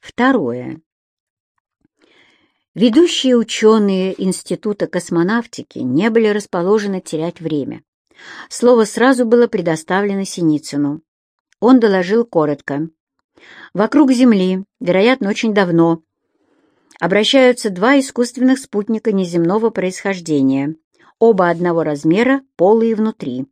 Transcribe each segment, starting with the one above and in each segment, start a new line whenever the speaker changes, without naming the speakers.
Второе. Ведущие ученые Института космонавтики не были расположены терять время. Слово сразу было предоставлено Синицыну. Он доложил коротко. Вокруг Земли, вероятно, очень давно, обращаются два искусственных спутника неземного происхождения, оба одного размера, полые внутри.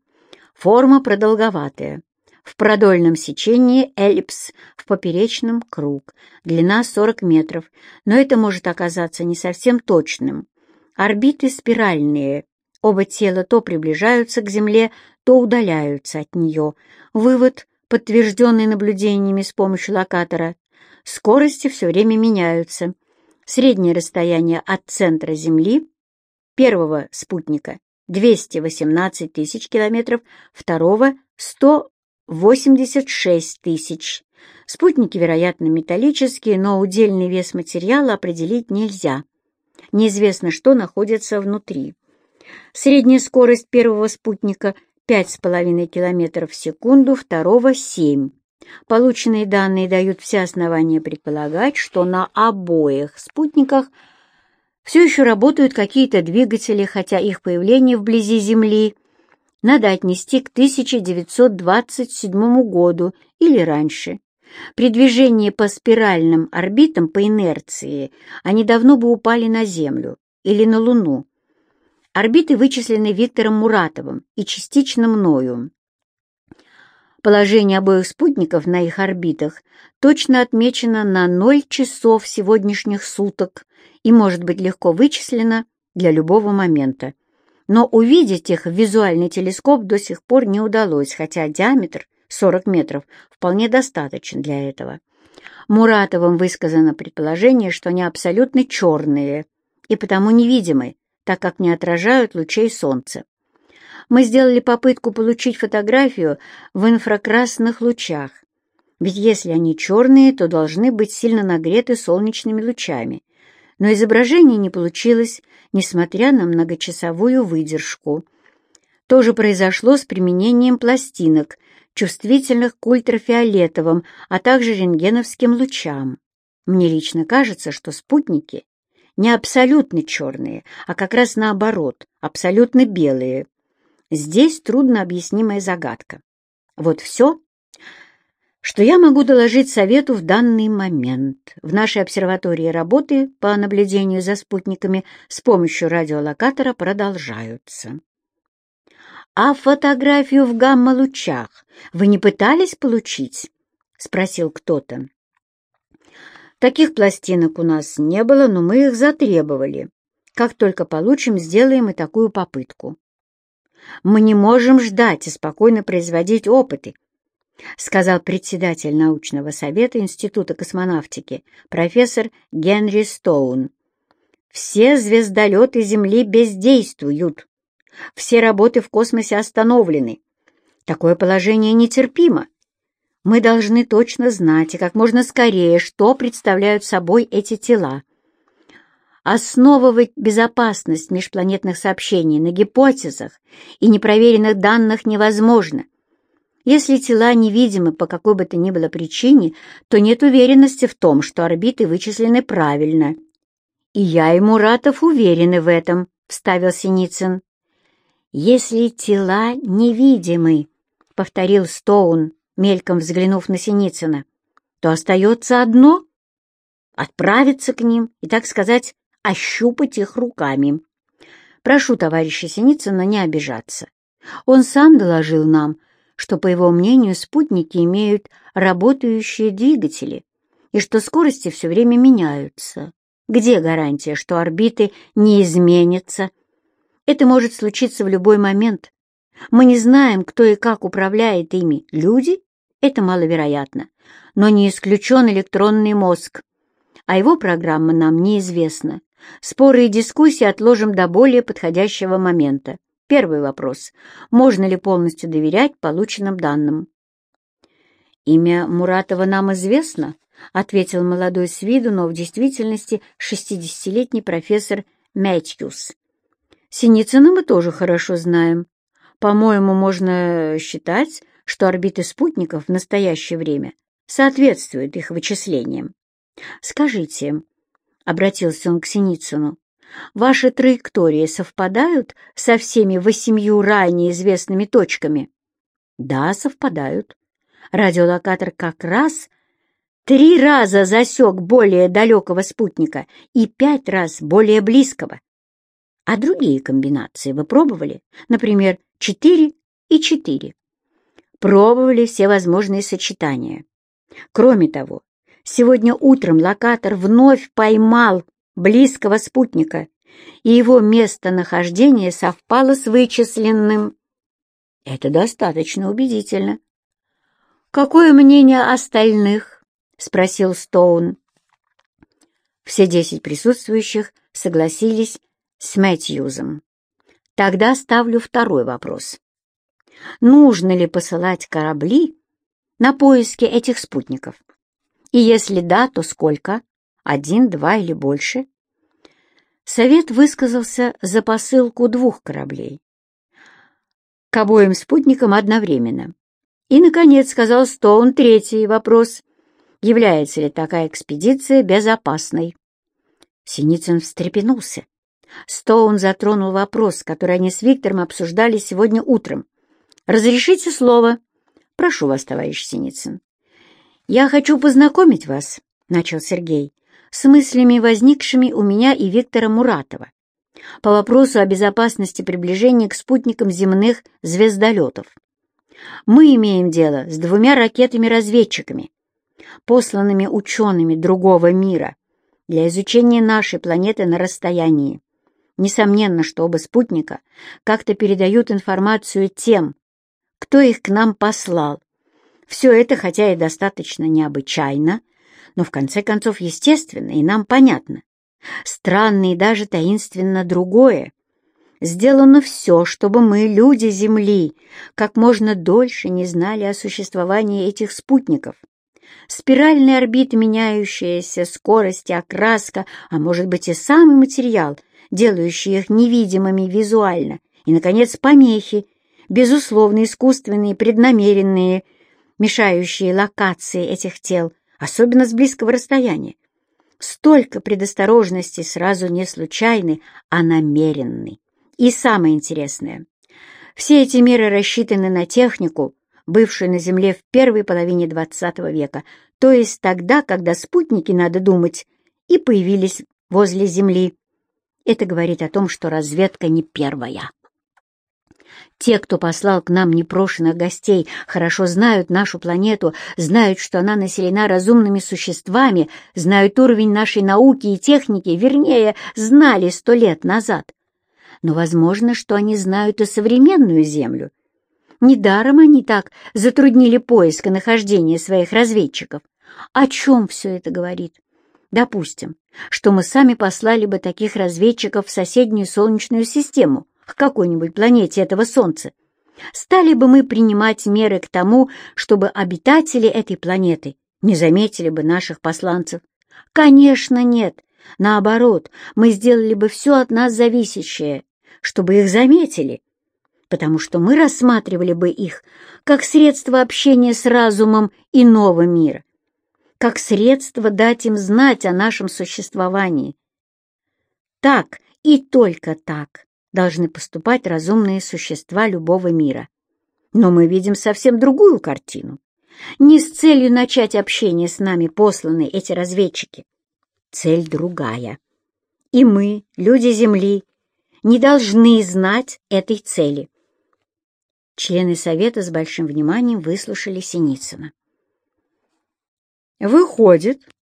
Форма продолговатая. В продольном сечении эллипс, в поперечном — круг. Длина 40 метров, но это может оказаться не совсем точным. Орбиты спиральные. Оба тела то приближаются к Земле, то удаляются от нее. Вывод, подтвержденный наблюдениями с помощью локатора. Скорости все время меняются. Среднее расстояние от центра Земли первого спутника 218 тысяч километров, второго — 186 тысяч. Спутники, вероятно, металлические, но удельный вес материала определить нельзя. Неизвестно, что находится внутри. Средняя скорость первого спутника — 5,5 км в секунду, второго — 7. Полученные данные дают все основания предполагать, что на обоих спутниках все еще работают какие-то двигатели, хотя их появление вблизи Земли надо отнести к 1927 году или раньше. При движении по спиральным орбитам по инерции они давно бы упали на Землю или на Луну. Орбиты вычислены Виктором Муратовым и частично мною. Положение обоих спутников на их орбитах точно отмечено на 0 часов сегодняшних суток и может быть легко вычислено для любого момента. Но увидеть их в визуальный телескоп до сих пор не удалось, хотя диаметр 40 метров вполне достаточен для этого. Муратовым высказано предположение, что они абсолютно черные и потому невидимы, так как не отражают лучей солнца мы сделали попытку получить фотографию в инфракрасных лучах. Ведь если они черные, то должны быть сильно нагреты солнечными лучами. Но изображение не получилось, несмотря на многочасовую выдержку. То же произошло с применением пластинок, чувствительных к ультрафиолетовым, а также рентгеновским лучам. Мне лично кажется, что спутники не абсолютно черные, а как раз наоборот, абсолютно белые. Здесь трудно объяснимая загадка. Вот все, что я могу доложить Совету в данный момент. В нашей обсерватории работы по наблюдению за спутниками с помощью радиолокатора продолжаются. «А фотографию в гамма-лучах вы не пытались получить?» — спросил кто-то. «Таких пластинок у нас не было, но мы их затребовали. Как только получим, сделаем и такую попытку. Мы не можем ждать и спокойно производить опыты, сказал председатель научного совета Института космонавтики, профессор Генри Стоун. Все звездолеты Земли бездействуют. Все работы в космосе остановлены. Такое положение нетерпимо. Мы должны точно знать и как можно скорее, что представляют собой эти тела. Основывать безопасность межпланетных сообщений на гипотезах и непроверенных данных невозможно. Если тела невидимы по какой бы то ни было причине, то нет уверенности в том, что орбиты вычислены правильно. «И я и Муратов уверены в этом», — вставил Синицын. «Если тела невидимы», — повторил Стоун, мельком взглянув на Синицына, «то остается одно — отправиться к ним и, так сказать, ощупать их руками. Прошу товарища Синицына не обижаться. Он сам доложил нам, что, по его мнению, спутники имеют работающие двигатели и что скорости все время меняются. Где гарантия, что орбиты не изменятся? Это может случиться в любой момент. Мы не знаем, кто и как управляет ими. Люди? Это маловероятно. Но не исключен электронный мозг. А его программа нам неизвестна. Споры и дискуссии отложим до более подходящего момента. Первый вопрос. Можно ли полностью доверять полученным данным? «Имя Муратова нам известно», — ответил молодой с виду, но в действительности шестидесятилетний профессор Мэтьюс. «Синицына мы тоже хорошо знаем. По-моему, можно считать, что орбиты спутников в настоящее время соответствуют их вычислениям. «Скажите», — обратился он к Синицыну, «ваши траектории совпадают со всеми восемью ранее известными точками?» «Да, совпадают. Радиолокатор как раз три раза засек более далекого спутника и пять раз более близкого. А другие комбинации вы пробовали? Например, четыре и четыре. Пробовали все возможные сочетания. Кроме того, сегодня утром локатор вновь поймал близкого спутника, и его местонахождение совпало с вычисленным. Это достаточно убедительно. «Какое мнение остальных?» — спросил Стоун. Все десять присутствующих согласились с Мэтьюзом. Тогда ставлю второй вопрос. Нужно ли посылать корабли на поиски этих спутников? И если да, то сколько? Один, два или больше? Совет высказался за посылку двух кораблей. К обоим спутникам одновременно. И, наконец, сказал Стоун третий вопрос. Является ли такая экспедиция безопасной? Синицын встрепенулся. Стоун затронул вопрос, который они с Виктором обсуждали сегодня утром. «Разрешите слово?» «Прошу вас, товарищ Синицын». «Я хочу познакомить вас», — начал Сергей, «с мыслями, возникшими у меня и Виктора Муратова по вопросу о безопасности приближения к спутникам земных звездолетов. Мы имеем дело с двумя ракетами-разведчиками, посланными учеными другого мира для изучения нашей планеты на расстоянии. Несомненно, что оба спутника как-то передают информацию тем, кто их к нам послал. Все это, хотя и достаточно необычайно, но в конце концов естественно и нам понятно. Странно и даже таинственно другое. Сделано все, чтобы мы, люди Земли, как можно дольше не знали о существовании этих спутников. Спиральные орбиты, меняющаяся скорость и окраска, а может быть и самый материал, делающий их невидимыми визуально, и, наконец, помехи, безусловно искусственные, преднамеренные, мешающие локации этих тел, особенно с близкого расстояния. Столько предосторожности сразу не случайны, а намеренны. И самое интересное, все эти меры рассчитаны на технику, бывшую на Земле в первой половине XX века, то есть тогда, когда спутники, надо думать, и появились возле Земли. Это говорит о том, что разведка не первая. Те, кто послал к нам непрошенных гостей, хорошо знают нашу планету, знают, что она населена разумными существами, знают уровень нашей науки и техники, вернее, знали сто лет назад но возможно, что они знают и современную Землю. Недаром они так затруднили поиск и нахождение своих разведчиков. О чем все это говорит? Допустим, что мы сами послали бы таких разведчиков в соседнюю Солнечную систему, к какой-нибудь планете этого Солнца. Стали бы мы принимать меры к тому, чтобы обитатели этой планеты не заметили бы наших посланцев? Конечно, нет. Наоборот, мы сделали бы все от нас зависящее, чтобы их заметили, потому что мы рассматривали бы их как средство общения с разумом иного мира, как средство дать им знать о нашем существовании. Так и только так должны поступать разумные существа любого мира. Но мы видим совсем другую картину. Не с целью начать общение с нами посланы эти разведчики. Цель другая. И мы, люди Земли, не должны знать этой цели. Члены Совета с большим вниманием выслушали Синицына. «Выходит, —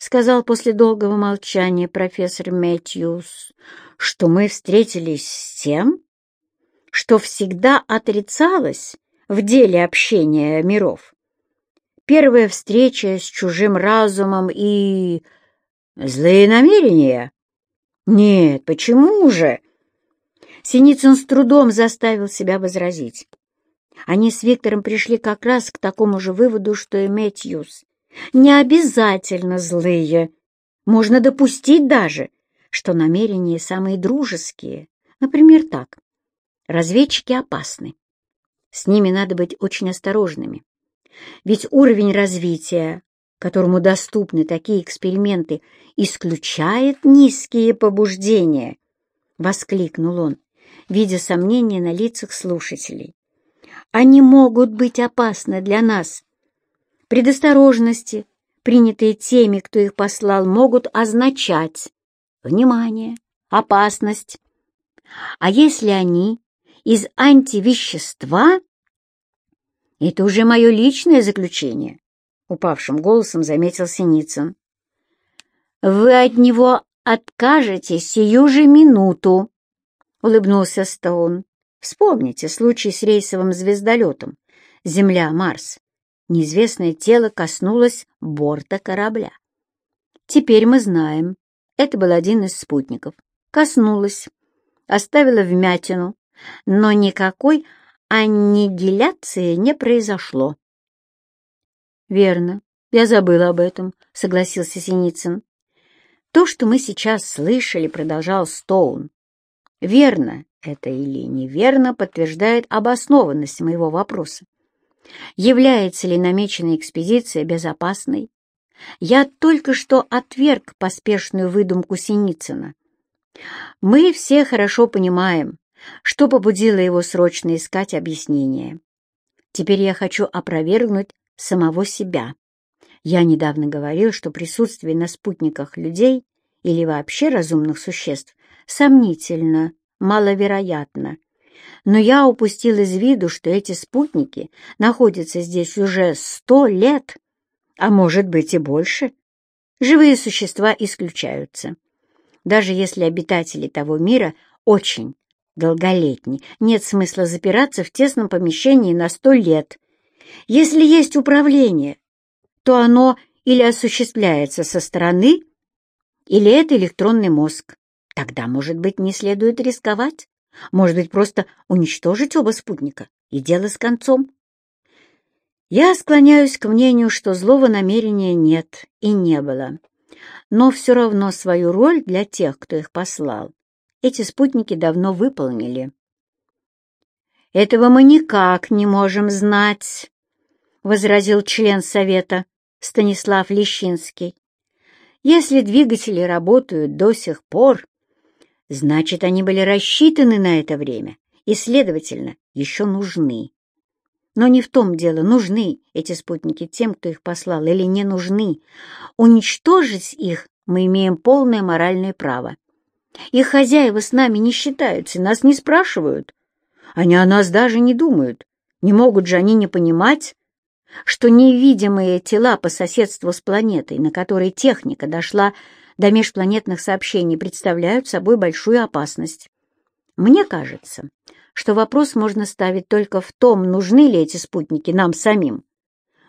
сказал после долгого молчания профессор Мэтьюс, — что мы встретились с тем, что всегда отрицалось в деле общения миров. Первая встреча с чужим разумом и... злые намерения. «Нет, почему же?» Синицын с трудом заставил себя возразить. Они с Виктором пришли как раз к такому же выводу, что и Мэтьюс. Не обязательно злые. Можно допустить даже, что намерения самые дружеские. Например, так. Разведчики опасны. С ними надо быть очень осторожными. Ведь уровень развития которому доступны такие эксперименты, исключает низкие побуждения, — воскликнул он, видя сомнения на лицах слушателей. Они могут быть опасны для нас. Предосторожности, принятые теми, кто их послал, могут означать внимание, опасность. А если они из антивещества, это уже мое личное заключение, — упавшим голосом заметил Синицын. Вы от него откажетесь сию же минуту, — улыбнулся Стоун. Вспомните случай с рейсовым звездолетом «Земля-Марс». Неизвестное тело коснулось борта корабля. Теперь мы знаем, это был один из спутников. Коснулось, оставила вмятину, но никакой аннигиляции не произошло. «Верно, я забыла об этом», — согласился Синицын. «То, что мы сейчас слышали, — продолжал Стоун, — верно это или неверно подтверждает обоснованность моего вопроса. Является ли намеченная экспедиция безопасной? Я только что отверг поспешную выдумку Синицына. Мы все хорошо понимаем, что побудило его срочно искать объяснение. Теперь я хочу опровергнуть самого себя. Я недавно говорил, что присутствие на спутниках людей или вообще разумных существ сомнительно маловероятно. Но я упустил из виду, что эти спутники находятся здесь уже сто лет, а может быть и больше. Живые существа исключаются. Даже если обитатели того мира очень долголетни, нет смысла запираться в тесном помещении на сто лет. Если есть управление, то оно или осуществляется со стороны, или это электронный мозг. Тогда, может быть, не следует рисковать? Может быть, просто уничтожить оба спутника и дело с концом? Я склоняюсь к мнению, что злого намерения нет и не было. Но все равно свою роль для тех, кто их послал, эти спутники давно выполнили. «Этого мы никак не можем знать», — возразил член Совета Станислав Лещинский. «Если двигатели работают до сих пор, Значит, они были рассчитаны на это время и, следовательно, еще нужны. Но не в том дело, нужны эти спутники тем, кто их послал, или не нужны. Уничтожить их мы имеем полное моральное право. Их хозяева с нами не считаются, нас не спрашивают. Они о нас даже не думают. Не могут же они не понимать, что невидимые тела по соседству с планетой, на которой техника дошла до межпланетных сообщений представляют собой большую опасность. Мне кажется, что вопрос можно ставить только в том, нужны ли эти спутники нам самим.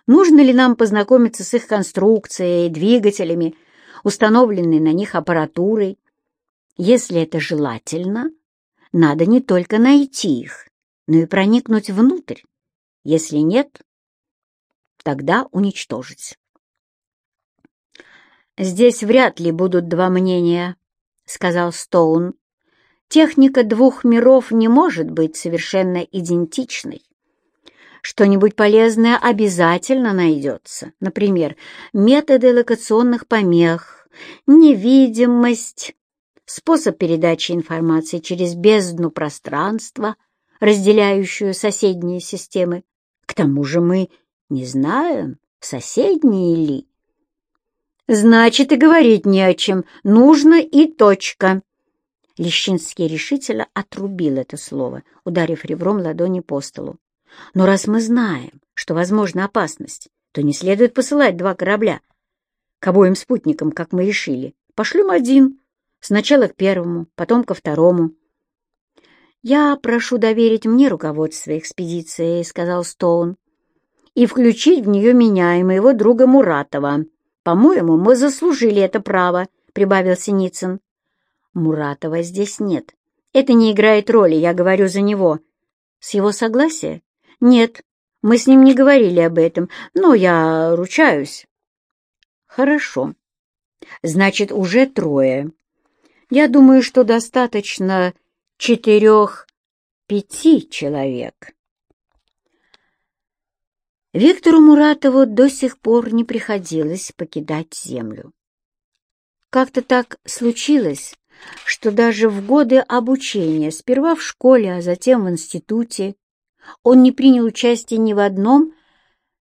Нужно ли нам познакомиться с их конструкцией, двигателями, установленной на них аппаратурой? Если это желательно, надо не только найти их, но и проникнуть внутрь. Если нет, тогда уничтожить. «Здесь вряд ли будут два мнения», — сказал Стоун. «Техника двух миров не может быть совершенно идентичной. Что-нибудь полезное обязательно найдется. Например, методы локационных помех, невидимость, способ передачи информации через бездну пространства, разделяющую соседние системы. К тому же мы не знаем, соседние ли. Значит, и говорить не о чем. Нужно и точка. Лещинский решительно отрубил это слово, ударив ребром ладони по столу. Но раз мы знаем, что возможна опасность, то не следует посылать два корабля. К обоим спутникам, как мы решили, пошлем один. Сначала к первому, потом ко второму. «Я прошу доверить мне руководство экспедицией», — сказал Стоун, «и включить в нее меня и моего друга Муратова». «По-моему, мы заслужили это право», — прибавил Синицын. «Муратова здесь нет. Это не играет роли, я говорю за него». «С его согласия?» «Нет, мы с ним не говорили об этом, но я ручаюсь». «Хорошо. Значит, уже трое. Я думаю, что достаточно четырех-пяти человек». Виктору Муратову до сих пор не приходилось покидать землю. Как-то так случилось, что даже в годы обучения, сперва в школе, а затем в институте, он не принял участия ни в одном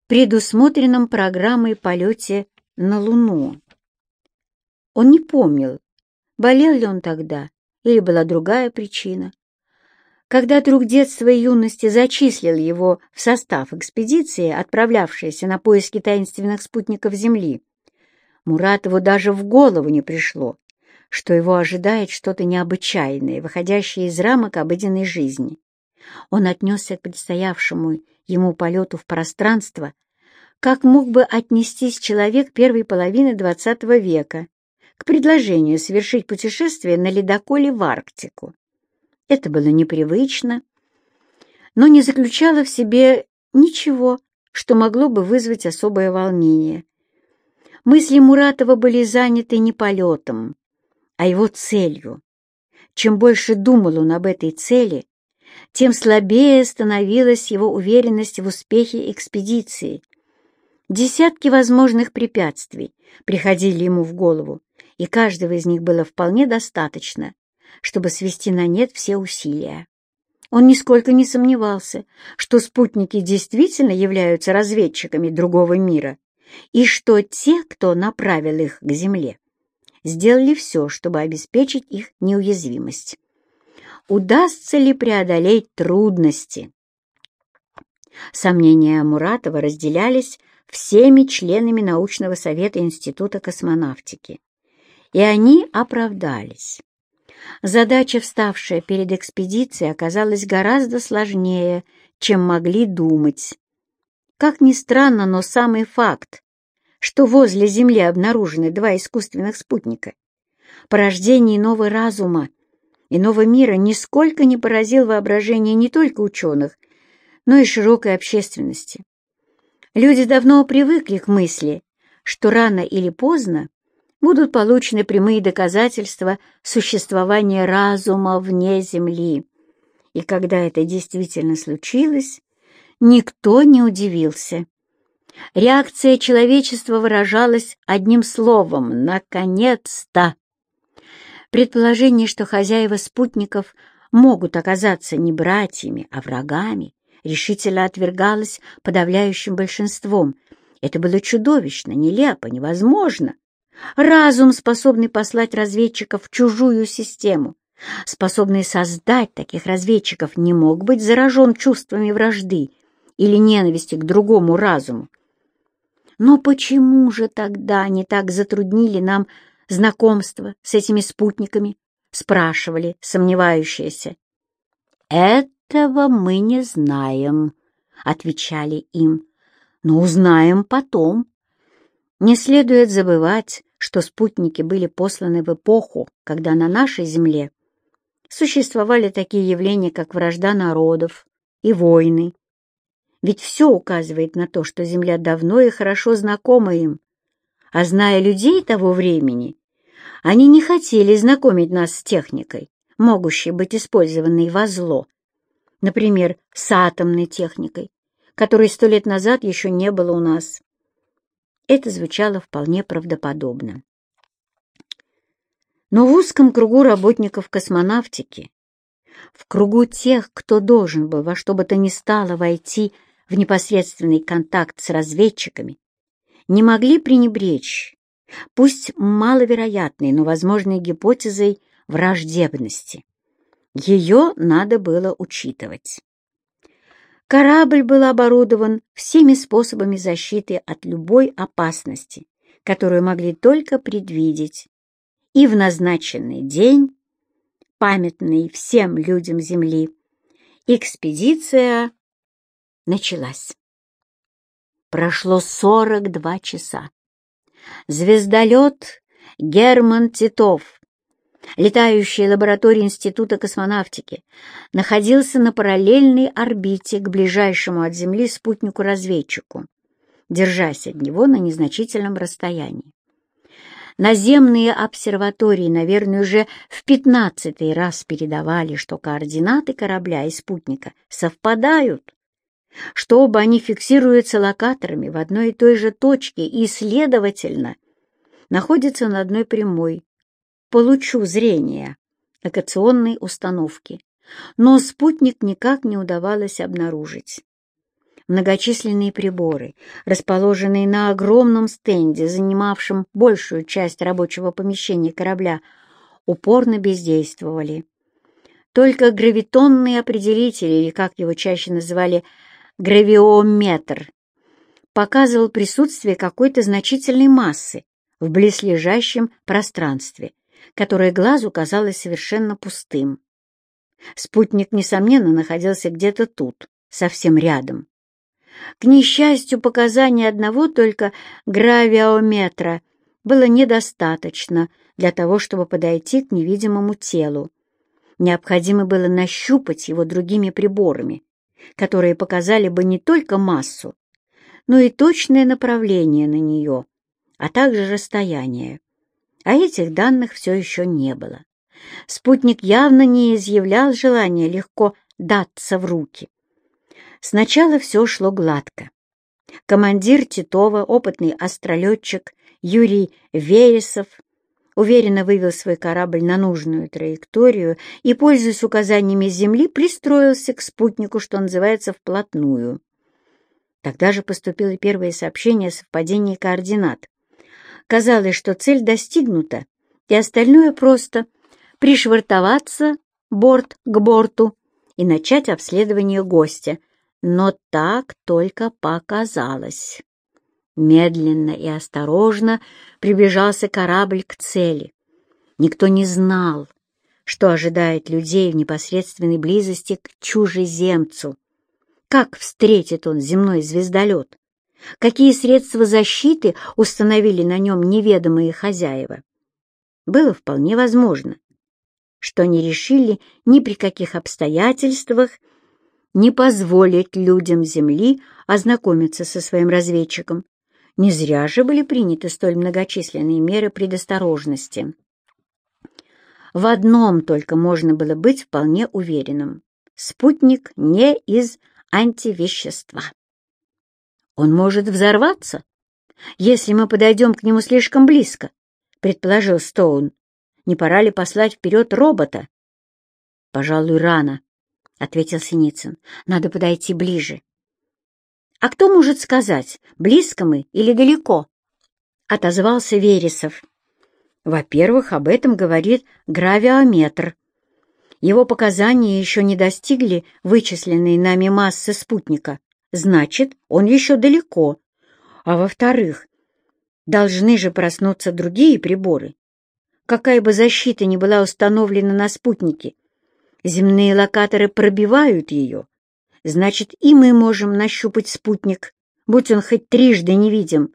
предусмотренном программой полете на Луну. Он не помнил, болел ли он тогда или была другая причина. Когда друг детства и юности зачислил его в состав экспедиции, отправлявшейся на поиски таинственных спутников Земли, Муратову даже в голову не пришло, что его ожидает что-то необычайное, выходящее из рамок обыденной жизни. Он отнесся к предстоявшему ему полету в пространство, как мог бы отнестись человек первой половины XX века к предложению совершить путешествие на ледоколе в Арктику. Это было непривычно, но не заключало в себе ничего, что могло бы вызвать особое волнение. Мысли Муратова были заняты не полетом, а его целью. Чем больше думал он об этой цели, тем слабее становилась его уверенность в успехе экспедиции. Десятки возможных препятствий приходили ему в голову, и каждого из них было вполне достаточно, чтобы свести на нет все усилия. Он нисколько не сомневался, что спутники действительно являются разведчиками другого мира, и что те, кто направил их к Земле, сделали все, чтобы обеспечить их неуязвимость. Удастся ли преодолеть трудности? Сомнения Муратова разделялись всеми членами научного совета Института космонавтики, и они оправдались. Задача, вставшая перед экспедицией, оказалась гораздо сложнее, чем могли думать. Как ни странно, но самый факт, что возле Земли обнаружены два искусственных спутника, порождение нового разума, иного мира нисколько не поразил воображение не только ученых, но и широкой общественности. Люди давно привыкли к мысли, что рано или поздно будут получены прямые доказательства существования разума вне Земли. И когда это действительно случилось, никто не удивился. Реакция человечества выражалась одним словом «наконец-то». Предположение, что хозяева спутников могут оказаться не братьями, а врагами, решительно отвергалось подавляющим большинством. Это было чудовищно, нелепо, невозможно. Разум, способный послать разведчиков в чужую систему, способный создать таких разведчиков, не мог быть заражен чувствами вражды или ненависти к другому разуму. Но почему же тогда они так затруднили нам знакомство с этими спутниками? Спрашивали сомневающиеся. «Этого мы не знаем», — отвечали им, — «но узнаем потом». Не следует забывать, что спутники были посланы в эпоху, когда на нашей Земле существовали такие явления, как вражда народов и войны. Ведь все указывает на то, что Земля давно и хорошо знакома им, а зная людей того времени, они не хотели знакомить нас с техникой, могущей быть использованной во зло, например, с атомной техникой, которой сто лет назад еще не было у нас. Это звучало вполне правдоподобно. Но в узком кругу работников космонавтики, в кругу тех, кто должен был во что бы то ни стало войти в непосредственный контакт с разведчиками, не могли пренебречь, пусть маловероятной, но возможной гипотезой враждебности. Ее надо было учитывать. Корабль был оборудован всеми способами защиты от любой опасности, которую могли только предвидеть. И в назначенный день, памятный всем людям Земли, экспедиция началась. Прошло 42 часа. Звездолет Герман Титов летающей лаборатории Института космонавтики, находился на параллельной орбите к ближайшему от Земли спутнику-разведчику, держась от него на незначительном расстоянии. Наземные обсерватории, наверное, уже в пятнадцатый раз передавали, что координаты корабля и спутника совпадают. что оба они фиксируются локаторами в одной и той же точке и, следовательно, находятся на одной прямой, по лучу зрения, локационной установки. Но спутник никак не удавалось обнаружить. Многочисленные приборы, расположенные на огромном стенде, занимавшем большую часть рабочего помещения корабля, упорно бездействовали. Только гравитонный определитель, или как его чаще называли, гравиометр, показывал присутствие какой-то значительной массы в близлежащем пространстве, которое глазу казалось совершенно пустым. Спутник, несомненно, находился где-то тут, совсем рядом. К несчастью, показания одного только гравиометра было недостаточно для того, чтобы подойти к невидимому телу. Необходимо было нащупать его другими приборами, которые показали бы не только массу, но и точное направление на нее, а также расстояние. А этих данных все еще не было. Спутник явно не изъявлял желания легко даться в руки. Сначала все шло гладко. Командир Титова, опытный астролетчик Юрий Вересов, уверенно вывел свой корабль на нужную траекторию и, пользуясь указаниями Земли, пристроился к спутнику, что называется, вплотную. Тогда же поступило первое сообщение о совпадении координат. Казалось, что цель достигнута, и остальное просто пришвартоваться борт к борту и начать обследование гостя. Но так только показалось. Медленно и осторожно приближался корабль к цели. Никто не знал, что ожидает людей в непосредственной близости к чужеземцу. Как встретит он земной звездолет? Какие средства защиты установили на нем неведомые хозяева? Было вполне возможно, что они решили ни при каких обстоятельствах не позволить людям Земли ознакомиться со своим разведчиком, не зря же были приняты столь многочисленные меры предосторожности. В одном только можно было быть вполне уверенным. Спутник не из антивещества. Он может взорваться, если мы подойдем к нему слишком близко, предположил Стоун. Не пора ли послать вперед робота? Пожалуй, рано, ответил Синицын. Надо подойти ближе. «А кто может сказать, близко мы или далеко?» — отозвался Вересов. «Во-первых, об этом говорит гравиометр. Его показания еще не достигли вычисленной нами массы спутника. Значит, он еще далеко. А во-вторых, должны же проснуться другие приборы. Какая бы защита ни была установлена на спутнике, земные локаторы пробивают ее, Значит, и мы можем нащупать спутник, будь он хоть трижды невидим.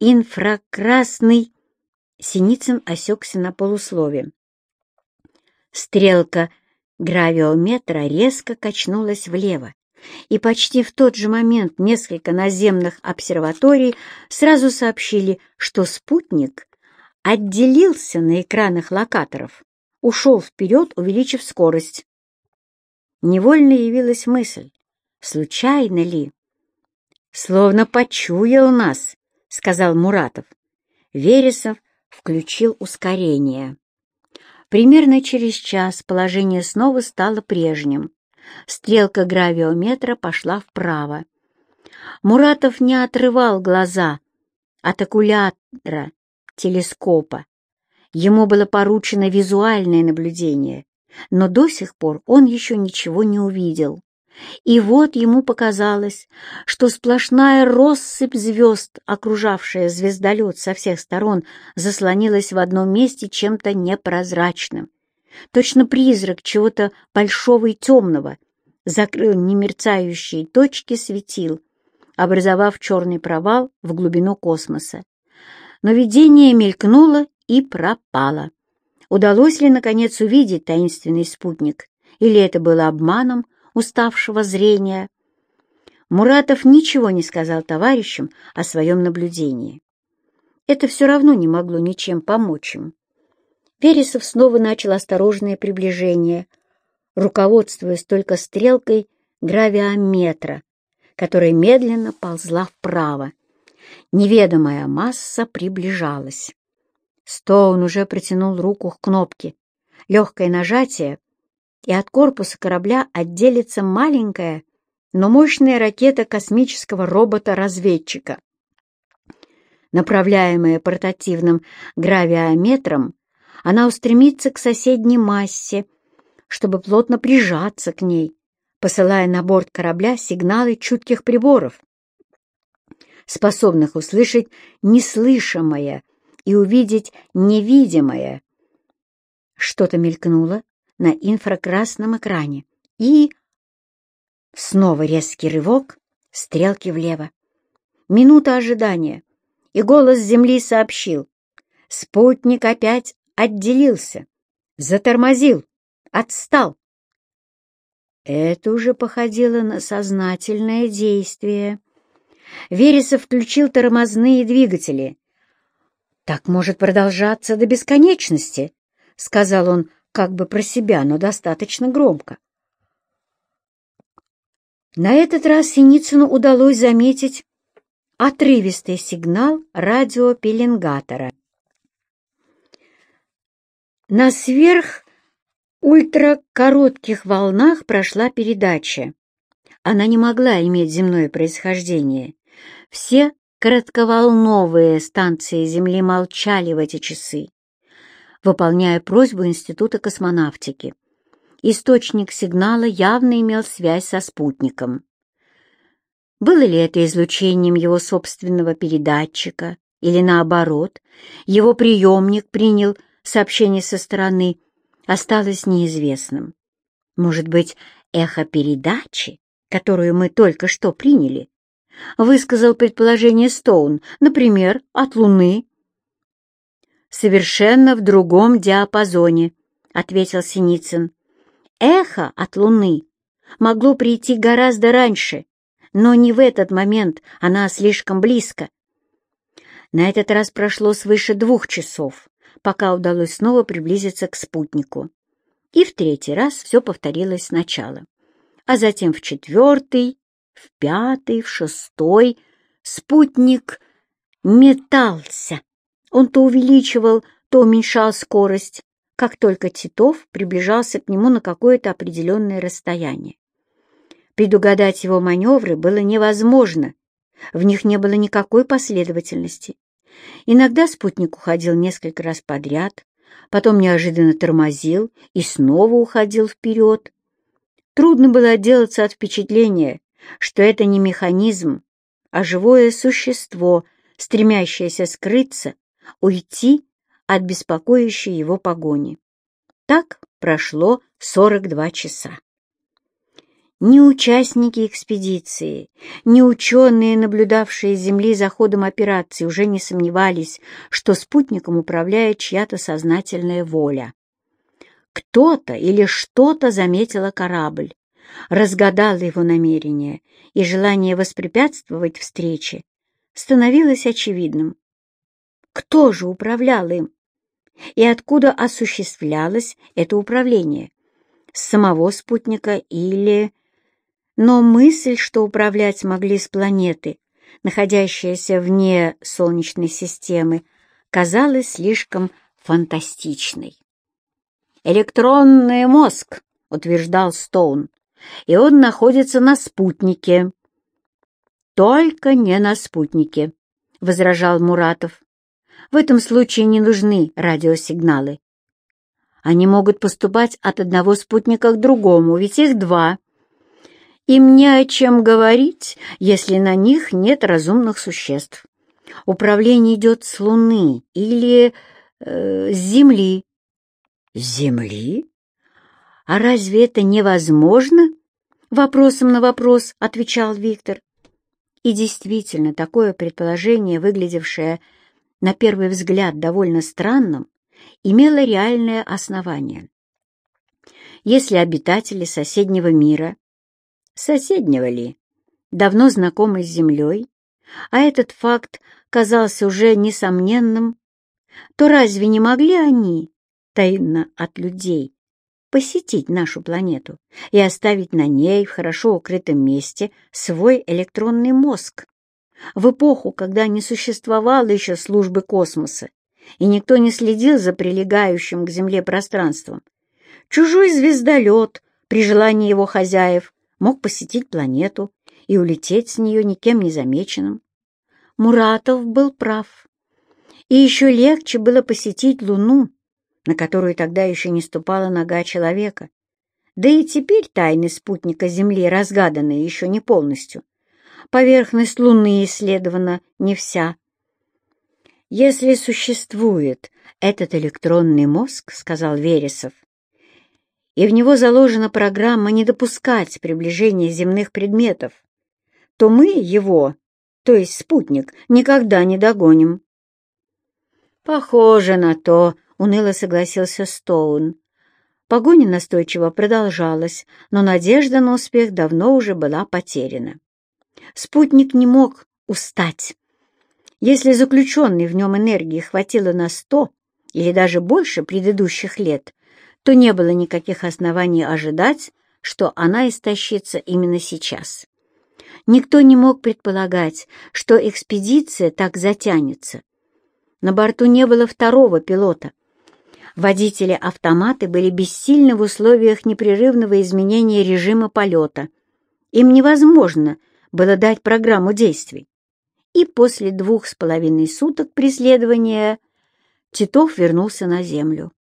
Инфракрасный... Синицын осекся на полуслове. Стрелка гравиометра резко качнулась влево, и почти в тот же момент несколько наземных обсерваторий сразу сообщили, что спутник отделился на экранах локаторов, ушел вперед, увеличив скорость невольно явилась мысль, случайно ли? «Словно почуял нас», — сказал Муратов. Вересов включил ускорение. Примерно через час положение снова стало прежним. Стрелка гравиометра пошла вправо. Муратов не отрывал глаза от окулятора телескопа. Ему было поручено визуальное наблюдение, но до сих пор он еще ничего не увидел. И вот ему показалось, что сплошная россыпь звезд, окружавшая звездолет со всех сторон, заслонилась в одном месте чем-то непрозрачным. Точно призрак чего-то большого и темного закрыл немерцающие точки светил, образовав черный провал в глубину космоса. Но видение мелькнуло и пропало. Удалось ли, наконец, увидеть таинственный спутник, или это было обманом уставшего зрения? Муратов ничего не сказал товарищам о своем наблюдении. Это все равно не могло ничем помочь им. Вересов снова начал осторожное приближение, руководствуясь только стрелкой гравиометра, которая медленно ползла вправо. Неведомая масса приближалась. Стоун уже протянул руку к кнопке. Легкое нажатие, и от корпуса корабля отделится маленькая, но мощная ракета космического робота-разведчика. Направляемая портативным гравиометром, она устремится к соседней массе, чтобы плотно прижаться к ней, посылая на борт корабля сигналы чутких приборов, способных услышать неслышимое и увидеть невидимое. Что-то мелькнуло на инфракрасном экране, и... Снова резкий рывок, стрелки влево. Минута ожидания, и голос Земли сообщил. Спутник опять отделился, затормозил, отстал. Это уже походило на сознательное действие. Вересов включил тормозные двигатели. «Так может продолжаться до бесконечности», — сказал он как бы про себя, но достаточно громко. На этот раз Синицыну удалось заметить отрывистый сигнал радиопеленгатора. На сверх ультракоротких волнах прошла передача. Она не могла иметь земное происхождение. Все коротковолновые станции Земли молчали в эти часы, выполняя просьбу Института космонавтики. Источник сигнала явно имел связь со спутником. Было ли это излучением его собственного передатчика, или наоборот, его приемник принял сообщение со стороны, осталось неизвестным. Может быть, эхо передачи, которую мы только что приняли, высказал предположение Стоун, например, от Луны. «Совершенно в другом диапазоне», — ответил Синицын. «Эхо от Луны могло прийти гораздо раньше, но не в этот момент, она слишком близко. На этот раз прошло свыше двух часов, пока удалось снова приблизиться к спутнику. И в третий раз все повторилось сначала. А затем в четвертый, в пятый, в шестой спутник метался. Он то увеличивал, то уменьшал скорость, как только Титов приближался к нему на какое-то определенное расстояние. Предугадать его маневры было невозможно, в них не было никакой последовательности. Иногда спутник уходил несколько раз подряд, потом неожиданно тормозил и снова уходил вперед. Трудно было отделаться от впечатления, что это не механизм, а живое существо, стремящееся скрыться, уйти от беспокоящей его погони. Так прошло 42 часа. Ни участники экспедиции, ни ученые, наблюдавшие с Земли за ходом операции, уже не сомневались, что спутником управляет чья-то сознательная воля. Кто-то или что-то заметило корабль, разгадало его намерение, и желание воспрепятствовать встрече становилось очевидным. Кто же управлял им? И откуда осуществлялось это управление? С самого спутника или но мысль, что управлять могли с планеты, находящейся вне Солнечной системы, казалась слишком фантастичной. «Электронный мозг», — утверждал Стоун, — «и он находится на спутнике». «Только не на спутнике», — возражал Муратов. «В этом случае не нужны радиосигналы. Они могут поступать от одного спутника к другому, ведь их два. Им не о чем говорить, если на них нет разумных существ. Управление идет с Луны или э, с Земли. С Земли? А разве это невозможно? Вопросом на вопрос отвечал Виктор. И действительно, такое предположение, выглядевшее на первый взгляд довольно странным, имело реальное основание. Если обитатели соседнего мира соседнего ли, давно знакомый с землей, а этот факт казался уже несомненным, то разве не могли они, тайно от людей, посетить нашу планету и оставить на ней в хорошо укрытом месте свой электронный мозг. В эпоху, когда не существовало еще службы космоса, и никто не следил за прилегающим к Земле пространством, чужой звездолет при желании его хозяев мог посетить планету и улететь с нее никем не замеченным. Муратов был прав. И еще легче было посетить Луну, на которую тогда еще не ступала нога человека. Да и теперь тайны спутника Земли разгаданы еще не полностью. Поверхность Луны исследована не вся. «Если существует этот электронный мозг, — сказал Вересов, — и в него заложена программа не допускать приближения земных предметов, то мы его, то есть спутник, никогда не догоним. «Похоже на то», — уныло согласился Стоун. Погоня настойчиво продолжалась, но надежда на успех давно уже была потеряна. Спутник не мог устать. Если заключенной в нем энергии хватило на сто или даже больше предыдущих лет, то не было никаких оснований ожидать, что она истощится именно сейчас. Никто не мог предполагать, что экспедиция так затянется. На борту не было второго пилота. Водители-автоматы были бессильны в условиях непрерывного изменения режима полета. Им невозможно было дать программу действий. И после двух с половиной суток преследования Титов вернулся на землю.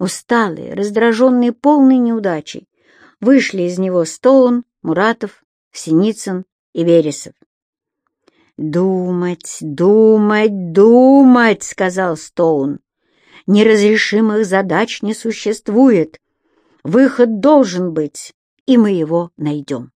Усталые, раздраженные полной неудачей, вышли из него Стоун, Муратов, Синицын и Вересов. «Думать, думать, думать!» — сказал Стоун. «Неразрешимых задач не существует. Выход должен быть, и мы его найдем».